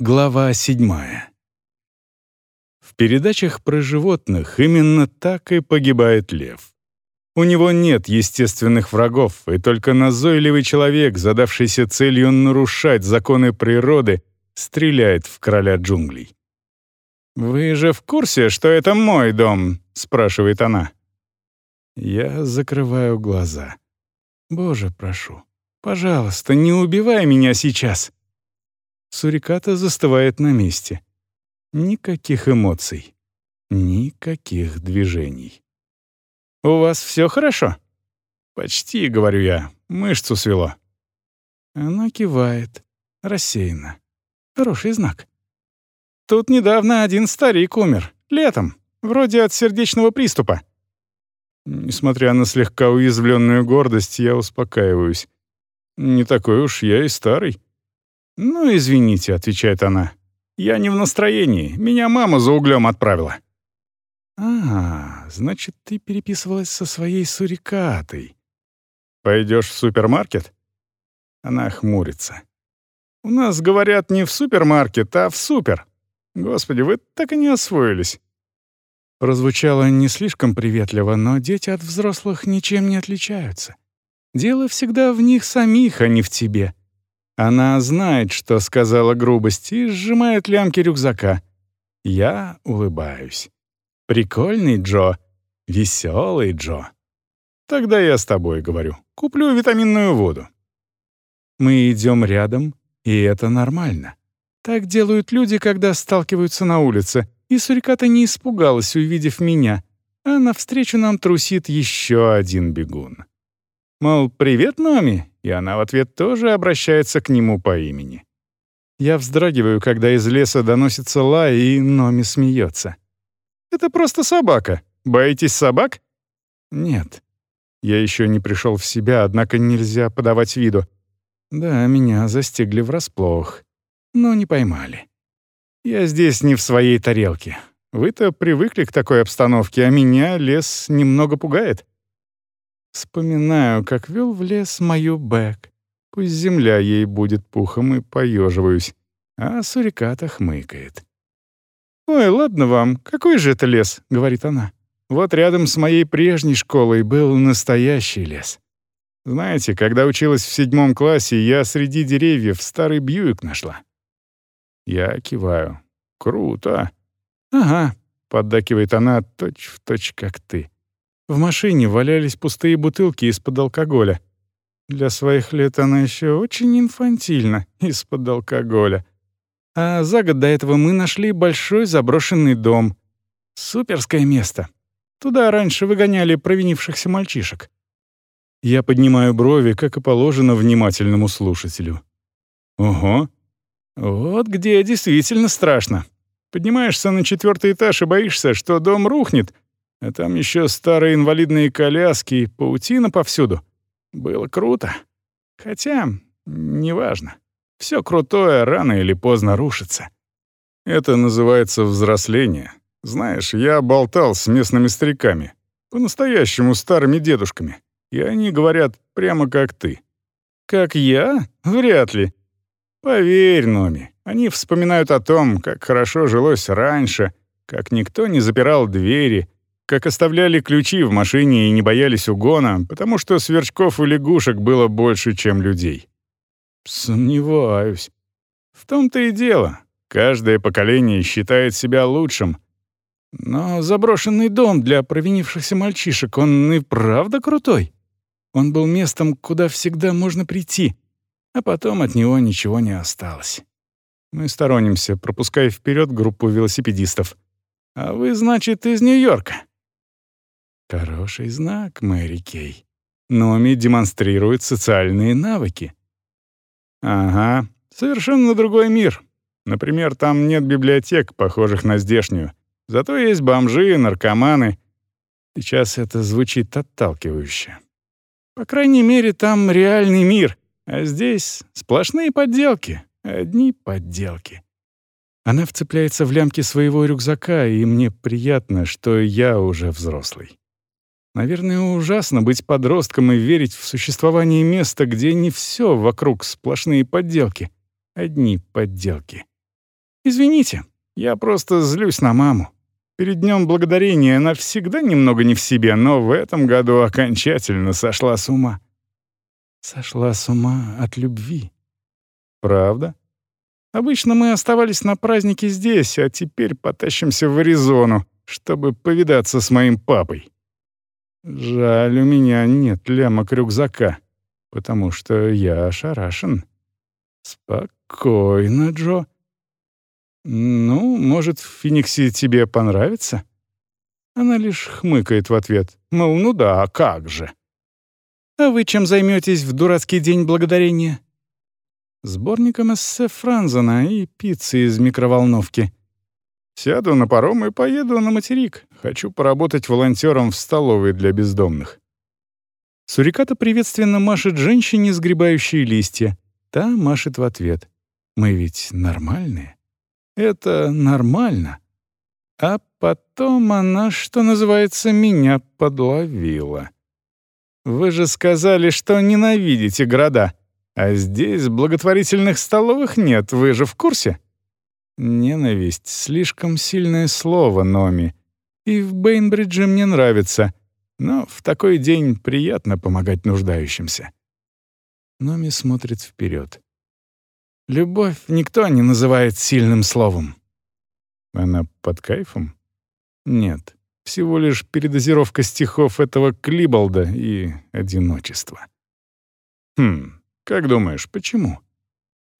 Глава седьмая. В передачах про животных именно так и погибает лев. У него нет естественных врагов, и только назойливый человек, задавшийся целью нарушать законы природы, стреляет в короля джунглей. «Вы же в курсе, что это мой дом?» — спрашивает она. Я закрываю глаза. «Боже, прошу, пожалуйста, не убивай меня сейчас!» Суриката застывает на месте. Никаких эмоций. Никаких движений. «У вас все хорошо?» «Почти», — говорю я. Мышцу свело. Она кивает. Рассеянно. Хороший знак. Тут недавно один старик умер. Летом. Вроде от сердечного приступа. Несмотря на слегка уязвленную гордость, я успокаиваюсь. Не такой уж я и старый. «Ну, извините», — отвечает она. «Я не в настроении. Меня мама за углем отправила». «А, значит, ты переписывалась со своей сурикатой». «Пойдешь в супермаркет?» Она хмурится. «У нас говорят не в супермаркет, а в супер. Господи, вы так и не освоились». Прозвучало не слишком приветливо, но дети от взрослых ничем не отличаются. Дело всегда в них самих, а не в тебе. Она знает, что сказала грубость, и сжимает лямки рюкзака. Я улыбаюсь. «Прикольный Джо. Веселый Джо. Тогда я с тобой говорю. Куплю витаминную воду». Мы идем рядом, и это нормально. Так делают люди, когда сталкиваются на улице, и Суриката не испугалась, увидев меня, а навстречу нам трусит еще один бегун. Мол, «Привет, Номи!» И она в ответ тоже обращается к нему по имени. Я вздрагиваю, когда из леса доносится лай, и Номи смеется. «Это просто собака. Боитесь собак?» «Нет». Я еще не пришел в себя, однако нельзя подавать виду. Да, меня застигли врасплох, но не поймали. Я здесь не в своей тарелке. Вы-то привыкли к такой обстановке, а меня лес немного пугает. Вспоминаю, как вел в лес мою Бэк. Пусть земля ей будет пухом, и поеживаюсь. А суриката хмыкает. «Ой, ладно вам, какой же это лес?» — говорит она. «Вот рядом с моей прежней школой был настоящий лес. Знаете, когда училась в седьмом классе, я среди деревьев старый Бьюик нашла». Я киваю. «Круто!» «Ага», — поддакивает она, точь в точь, как ты. В машине валялись пустые бутылки из-под алкоголя. Для своих лет она еще очень инфантильна из-под алкоголя. А за год до этого мы нашли большой заброшенный дом. Суперское место. Туда раньше выгоняли провинившихся мальчишек. Я поднимаю брови, как и положено внимательному слушателю. Ого. Вот где действительно страшно. Поднимаешься на четвертый этаж и боишься, что дом рухнет — а там еще старые инвалидные коляски и паутина повсюду. Было круто. Хотя, неважно. Все крутое рано или поздно рушится. Это называется взросление. Знаешь, я болтал с местными стариками. По-настоящему старыми дедушками. И они говорят прямо как ты. Как я? Вряд ли. Поверь, Номи, они вспоминают о том, как хорошо жилось раньше, как никто не запирал двери, как оставляли ключи в машине и не боялись угона, потому что сверчков и лягушек было больше, чем людей. Сомневаюсь. В том-то и дело. Каждое поколение считает себя лучшим. Но заброшенный дом для провинившихся мальчишек, он и правда крутой. Он был местом, куда всегда можно прийти, а потом от него ничего не осталось. Мы сторонимся, пропуская вперед группу велосипедистов. «А вы, значит, из Нью-Йорка?» Хороший знак, Мэри Кей. Номи демонстрирует социальные навыки. Ага, совершенно другой мир. Например, там нет библиотек, похожих на здешнюю. Зато есть бомжи, наркоманы. Сейчас это звучит отталкивающе. По крайней мере, там реальный мир, а здесь сплошные подделки, одни подделки. Она вцепляется в лямки своего рюкзака, и мне приятно, что я уже взрослый. Наверное, ужасно быть подростком и верить в существование места, где не все вокруг сплошные подделки. Одни подделки. Извините, я просто злюсь на маму. Перед Днем Благодарения она всегда немного не в себе, но в этом году окончательно сошла с ума. Сошла с ума от любви. Правда? Обычно мы оставались на празднике здесь, а теперь потащимся в Аризону, чтобы повидаться с моим папой. Жаль, у меня нет лямок рюкзака, потому что я ошарашен. Спокойно, Джо. Ну, может, в Фениксе тебе понравится? Она лишь хмыкает в ответ, мол, ну да, а как же. А вы чем займетесь в дурацкий день благодарения? Сборником эссе Франзена и пиццы из микроволновки. Сяду на паром и поеду на материк. Хочу поработать волонтером в столовой для бездомных. Суриката приветственно машет женщине, сгребающей листья. Та машет в ответ. Мы ведь нормальные. Это нормально. А потом она, что называется, меня подловила. Вы же сказали, что ненавидите города. А здесь благотворительных столовых нет, вы же в курсе? Ненависть — слишком сильное слово, Номи. И в Бейнбридже мне нравится. Но в такой день приятно помогать нуждающимся. Номи смотрит вперед. Любовь никто не называет сильным словом. Она под кайфом? Нет всего лишь передозировка стихов этого Клиболда и одиночество. Хм, как думаешь, почему?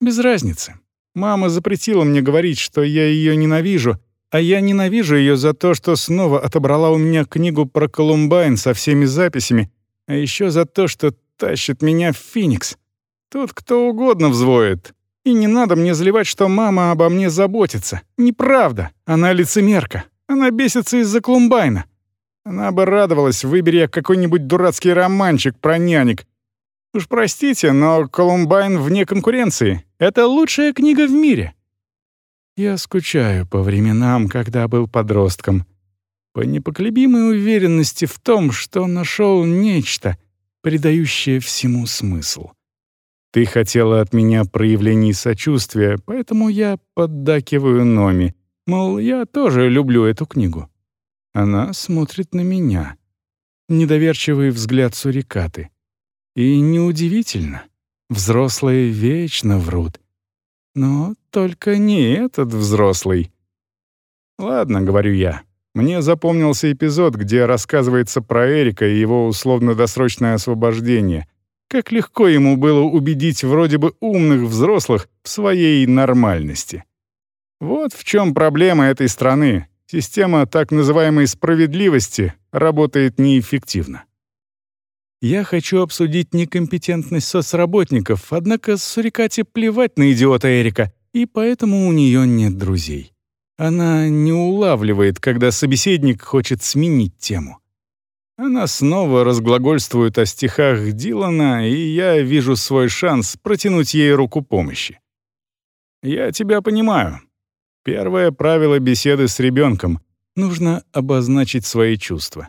Без разницы. Мама запретила мне говорить, что я ее ненавижу, а я ненавижу ее за то, что снова отобрала у меня книгу про Колумбайн со всеми записями, а еще за то, что тащит меня в Феникс. Тут кто угодно взвоет. И не надо мне заливать, что мама обо мне заботится. Неправда. Она лицемерка. Она бесится из-за Клумбайна. Она бы радовалась, выбери какой-нибудь дурацкий романчик про нянек. Уж простите, но Колумбайн вне конкуренции. Это лучшая книга в мире. Я скучаю по временам, когда был подростком. По непоколебимой уверенности в том, что нашел нечто, придающее всему смысл. Ты хотела от меня проявлений сочувствия, поэтому я поддакиваю Номи. Мол, я тоже люблю эту книгу. Она смотрит на меня. Недоверчивый взгляд сурикаты. И неудивительно. Взрослые вечно врут. Но только не этот взрослый. «Ладно», — говорю я. Мне запомнился эпизод, где рассказывается про Эрика и его условно-досрочное освобождение. Как легко ему было убедить вроде бы умных взрослых в своей нормальности. Вот в чем проблема этой страны. Система так называемой справедливости работает неэффективно. Я хочу обсудить некомпетентность соцработников, однако Сурикате плевать на идиота Эрика, и поэтому у нее нет друзей. Она не улавливает, когда собеседник хочет сменить тему. Она снова разглагольствует о стихах Дилана, и я вижу свой шанс протянуть ей руку помощи. «Я тебя понимаю. Первое правило беседы с ребенком — нужно обозначить свои чувства.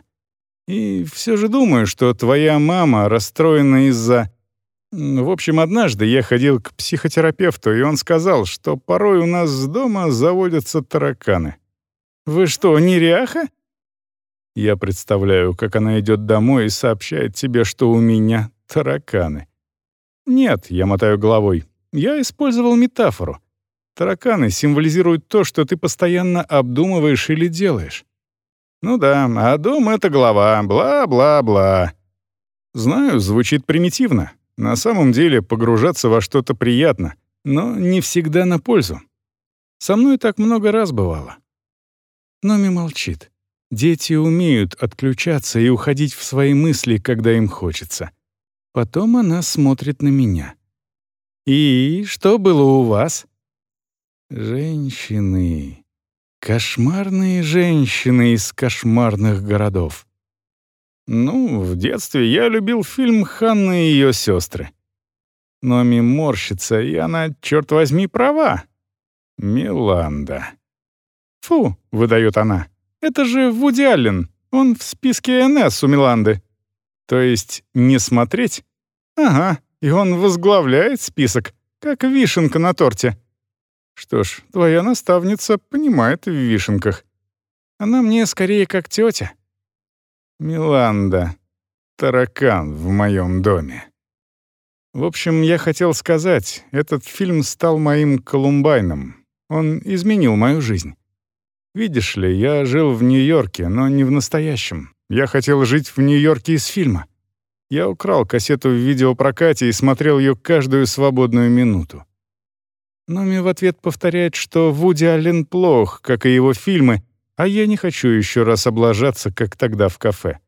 И все же думаю, что твоя мама расстроена из-за... В общем, однажды я ходил к психотерапевту, и он сказал, что порой у нас дома заводятся тараканы. «Вы что, неряха?» Я представляю, как она идет домой и сообщает тебе, что у меня тараканы. «Нет», — я мотаю головой, — «я использовал метафору. Тараканы символизируют то, что ты постоянно обдумываешь или делаешь. Ну да, а дом — это голова, бла-бла-бла. Знаю, звучит примитивно. На самом деле погружаться во что-то приятно, но не всегда на пользу. Со мной так много раз бывало. Номи молчит. Дети умеют отключаться и уходить в свои мысли, когда им хочется. Потом она смотрит на меня. «И что было у вас?» Женщины. Кошмарные женщины из кошмарных городов. Ну, в детстве я любил фильм «Ханна и ее сестры». Номи морщится, и она, черт возьми, права. Миланда. «Фу», — выдает она, — «это же Вуди Аллен. Он в списке НС у Миланды». То есть не смотреть? Ага, и он возглавляет список, как вишенка на торте. Что ж, твоя наставница понимает в вишенках. Она мне скорее как тетя. Миланда. Таракан в моем доме. В общем, я хотел сказать, этот фильм стал моим Колумбайном. Он изменил мою жизнь. Видишь ли, я жил в Нью-Йорке, но не в настоящем. Я хотел жить в Нью-Йорке из фильма. Я украл кассету в видеопрокате и смотрел ее каждую свободную минуту. Номи в ответ повторяет, что Вуди Аллен плох, как и его фильмы, а я не хочу еще раз облажаться, как тогда в кафе.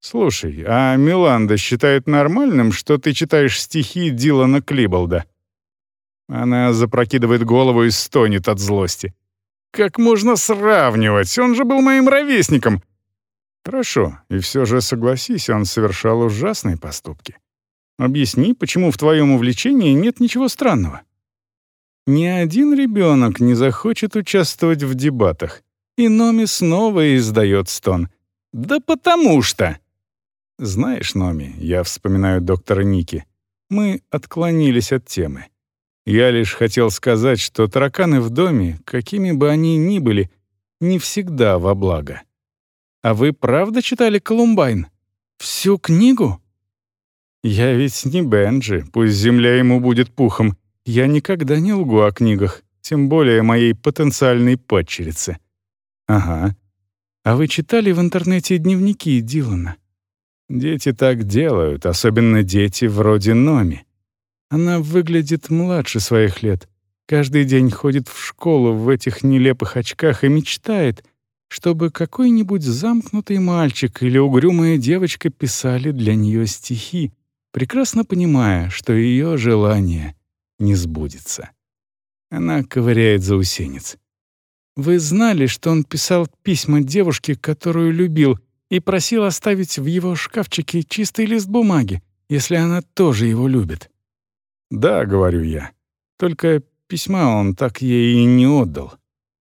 «Слушай, а Миланда считает нормальным, что ты читаешь стихи Дилана Клиболда?» Она запрокидывает голову и стонет от злости. «Как можно сравнивать? Он же был моим ровесником!» «Хорошо, и все же согласись, он совершал ужасные поступки. Объясни, почему в твоем увлечении нет ничего странного?» Ни один ребенок не захочет участвовать в дебатах. И Номи снова издает стон. «Да потому что!» «Знаешь, Номи, я вспоминаю доктора Ники, мы отклонились от темы. Я лишь хотел сказать, что тараканы в доме, какими бы они ни были, не всегда во благо. А вы правда читали «Колумбайн»? Всю книгу? Я ведь не Бенджи, пусть земля ему будет пухом. Я никогда не лгу о книгах, тем более моей потенциальной падчерице. Ага. А вы читали в интернете дневники Дилана? Дети так делают, особенно дети вроде Номи. Она выглядит младше своих лет. Каждый день ходит в школу в этих нелепых очках и мечтает, чтобы какой-нибудь замкнутый мальчик или угрюмая девочка писали для нее стихи, прекрасно понимая, что ее желание не сбудется. Она ковыряет заусенец. Вы знали, что он писал письма девушке, которую любил, и просил оставить в его шкафчике чистый лист бумаги, если она тоже его любит. «Да», — говорю я. «Только письма он так ей и не отдал».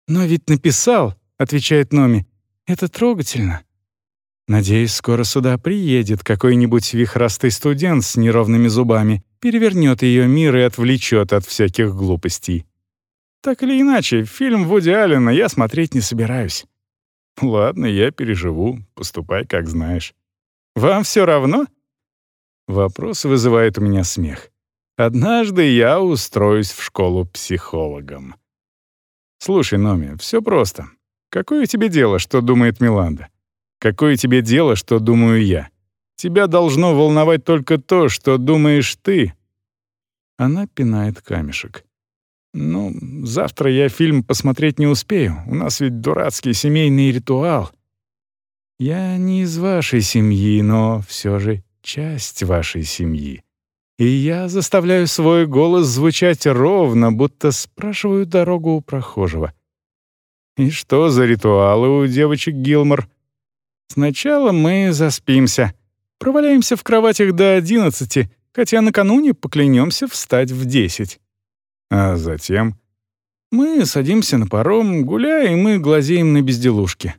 «Но ведь написал», — отвечает Номи. «Это трогательно». Надеюсь, скоро сюда приедет какой-нибудь вихрастый студент с неровными зубами, перевернет ее мир и отвлечет от всяких глупостей. Так или иначе, фильм Вуди Аллена я смотреть не собираюсь. Ладно, я переживу, поступай как знаешь. Вам все равно? Вопрос вызывает у меня смех. Однажды я устроюсь в школу психологом. Слушай, Номи, все просто. Какое тебе дело, что думает Миланда? Какое тебе дело, что думаю я? Тебя должно волновать только то, что думаешь ты. Она пинает камешек. «Ну, завтра я фильм посмотреть не успею. У нас ведь дурацкий семейный ритуал». «Я не из вашей семьи, но все же часть вашей семьи. И я заставляю свой голос звучать ровно, будто спрашиваю дорогу у прохожего». «И что за ритуалы у девочек Гилмор?» «Сначала мы заспимся, проваляемся в кроватях до одиннадцати, хотя накануне поклянемся встать в десять». А затем мы садимся на паром, гуляем и глазеем на безделушки.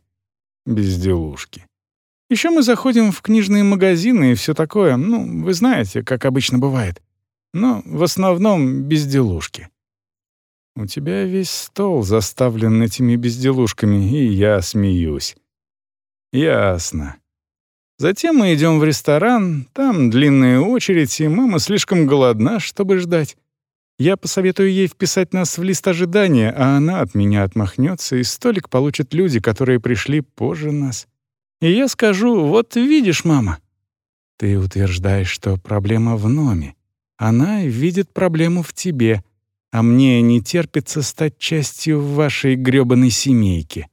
Безделушки. Еще мы заходим в книжные магазины и все такое. Ну, вы знаете, как обычно бывает. Но в основном безделушки. У тебя весь стол заставлен этими безделушками, и я смеюсь. Ясно. Затем мы идем в ресторан, там длинная очередь, и мама слишком голодна, чтобы ждать. Я посоветую ей вписать нас в лист ожидания, а она от меня отмахнется, и столик получат люди, которые пришли позже нас. И я скажу, вот видишь, мама. Ты утверждаешь, что проблема в Номе. Она видит проблему в тебе, а мне не терпится стать частью вашей грёбаной семейки.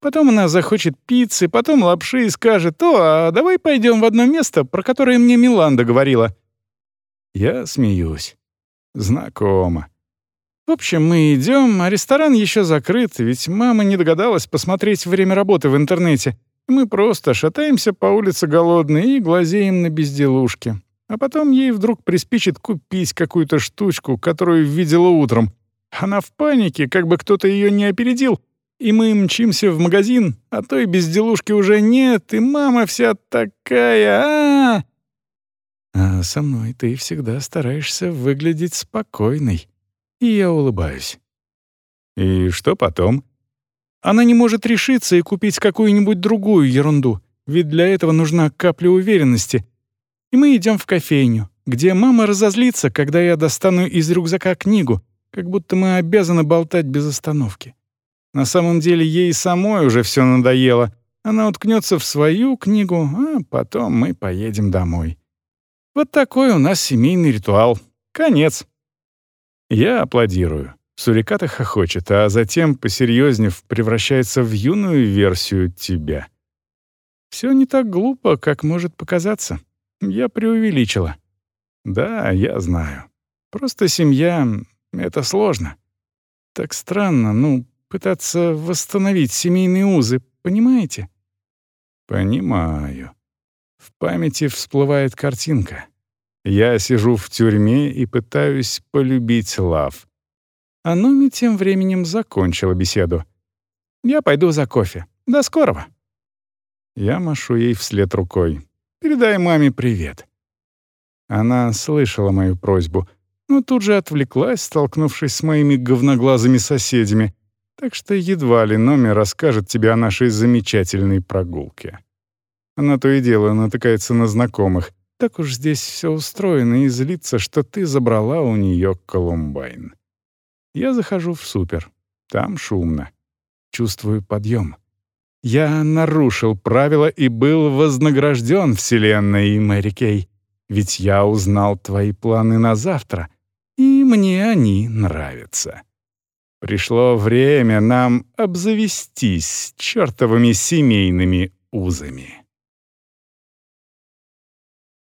Потом она захочет пиццы, потом лапши и скажет, «О, а давай пойдем в одно место, про которое мне Миланда говорила». Я смеюсь. Знакомо. В общем, мы идем, а ресторан еще закрыт, ведь мама не догадалась посмотреть время работы в интернете. Мы просто шатаемся по улице голодные и глазеем на безделушки. А потом ей вдруг приспичит купить какую-то штучку, которую видела утром. Она в панике, как бы кто-то ее не опередил. И мы мчимся в магазин, а той безделушки уже нет, и мама вся такая... А, -а, -а а со мной ты всегда стараешься выглядеть спокойной. И я улыбаюсь. И что потом? Она не может решиться и купить какую-нибудь другую ерунду, ведь для этого нужна капля уверенности. И мы идем в кофейню, где мама разозлится, когда я достану из рюкзака книгу, как будто мы обязаны болтать без остановки. На самом деле ей самой уже все надоело. Она уткнется в свою книгу, а потом мы поедем домой. Вот такой у нас семейный ритуал. Конец. Я аплодирую. Суриката хохочет, а затем, посерьезнев, превращается в юную версию тебя. Все не так глупо, как может показаться. Я преувеличила. Да, я знаю. Просто семья — это сложно. Так странно, ну, пытаться восстановить семейные узы, понимаете? Понимаю. В памяти всплывает картинка. Я сижу в тюрьме и пытаюсь полюбить Лав. А Нуми тем временем закончила беседу. «Я пойду за кофе. До скорого». Я машу ей вслед рукой. «Передай маме привет». Она слышала мою просьбу, но тут же отвлеклась, столкнувшись с моими говноглазыми соседями, так что едва ли номер расскажет тебе о нашей замечательной прогулке. Она то и дело натыкается на знакомых. Так уж здесь все устроено и злится, что ты забрала у нее Колумбайн. Я захожу в супер. Там шумно. Чувствую подъем. Я нарушил правила и был вознагражден Вселенной и Мэри Кей. Ведь я узнал твои планы на завтра, и мне они нравятся. Пришло время нам обзавестись чертовыми семейными узами.